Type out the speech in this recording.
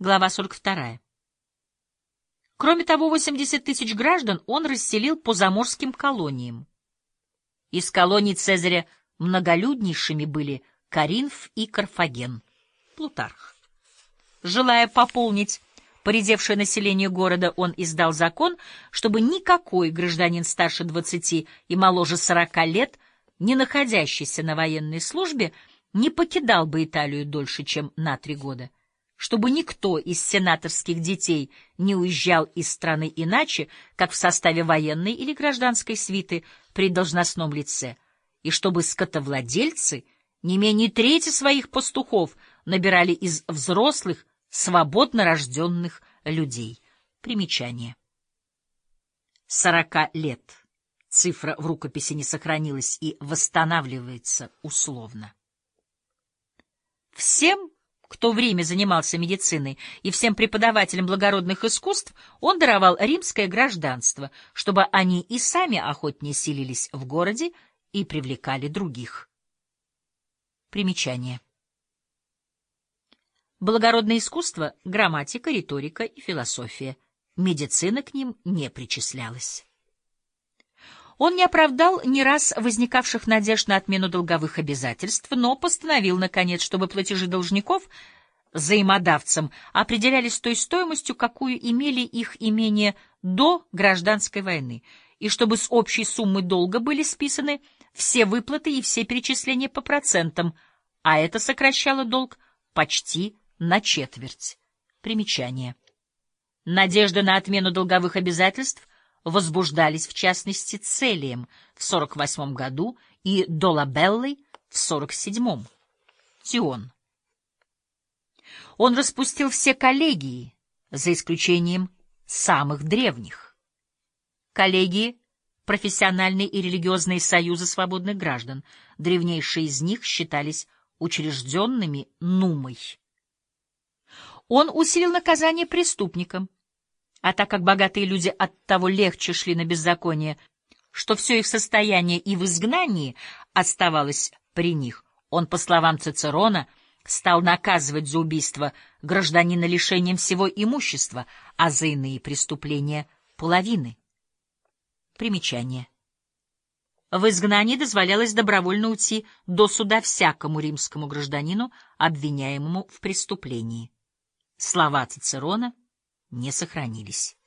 Глава 42. Кроме того, 80 тысяч граждан он расселил по заморским колониям. Из колоний Цезаря многолюднейшими были Каринф и Карфаген. Плутарх. Желая пополнить поредевшее население города, он издал закон, чтобы никакой гражданин старше 20 и моложе 40 лет, не находящийся на военной службе, не покидал бы Италию дольше, чем на три года чтобы никто из сенаторских детей не уезжал из страны иначе, как в составе военной или гражданской свиты при должностном лице, и чтобы скотовладельцы не менее трети своих пастухов набирали из взрослых, свободно рожденных людей. Примечание. Сорока лет. Цифра в рукописи не сохранилась и восстанавливается условно. Всем кто в Риме занимался медициной, и всем преподавателям благородных искусств он даровал римское гражданство, чтобы они и сами охотнее селились в городе и привлекали других. Примечание. Благородное искусство — грамматика, риторика и философия. Медицина к ним не причислялась. Он не оправдал ни раз возникавших надежд на отмену долговых обязательств, но постановил, наконец, чтобы платежи должников взаимодавцам определялись той стоимостью, какую имели их имения до гражданской войны, и чтобы с общей суммы долга были списаны все выплаты и все перечисления по процентам, а это сокращало долг почти на четверть. Примечание. Надежда на отмену долговых обязательств возбуждались в частности Целием в 48 году и Долабеллой в 47. Тион. Он распустил все коллегии, за исключением самых древних. Коллегии — профессиональные и религиозные союзы свободных граждан. Древнейшие из них считались учрежденными Нумой. Он усилил наказание преступникам, а так как богатые люди от того легче шли на беззаконие, что все их состояние и в изгнании оставалось при них, он, по словам Цицерона, стал наказывать за убийство гражданина лишением всего имущества, а за иные преступления — половины. Примечание. В изгнании дозволялось добровольно уйти до суда всякому римскому гражданину, обвиняемому в преступлении. Слова Цицерона — не сохранились.